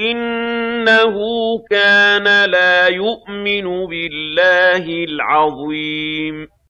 إِنَّهُ كَانَ لَا يُؤْمِنُ بِاللَّهِ الْعَظِيمِ